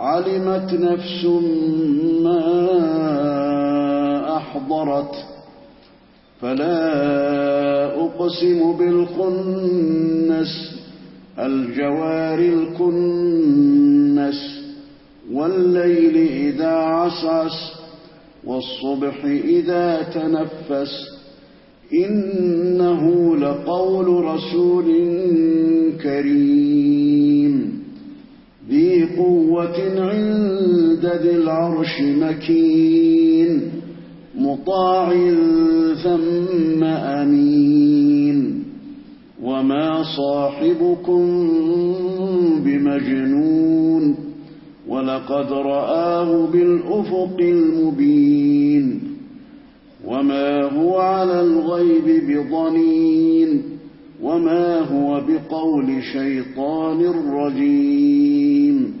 علمت نفس ما أحضرت فلا أقسم بالقنس الجوار الكنس والليل إذا عصعص والصبح إذا تنفس إنه لقول رسول كريم قوة عند ذي العرش مكين مطاع ثم أمين وما صاحبكم بمجنون ولقد رآه بالأفق المبين وما هو على الغيب بضنين وما هو بقول شيطان رجيم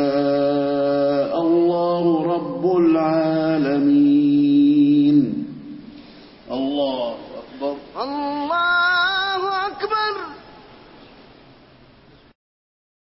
الله أكبر اللہ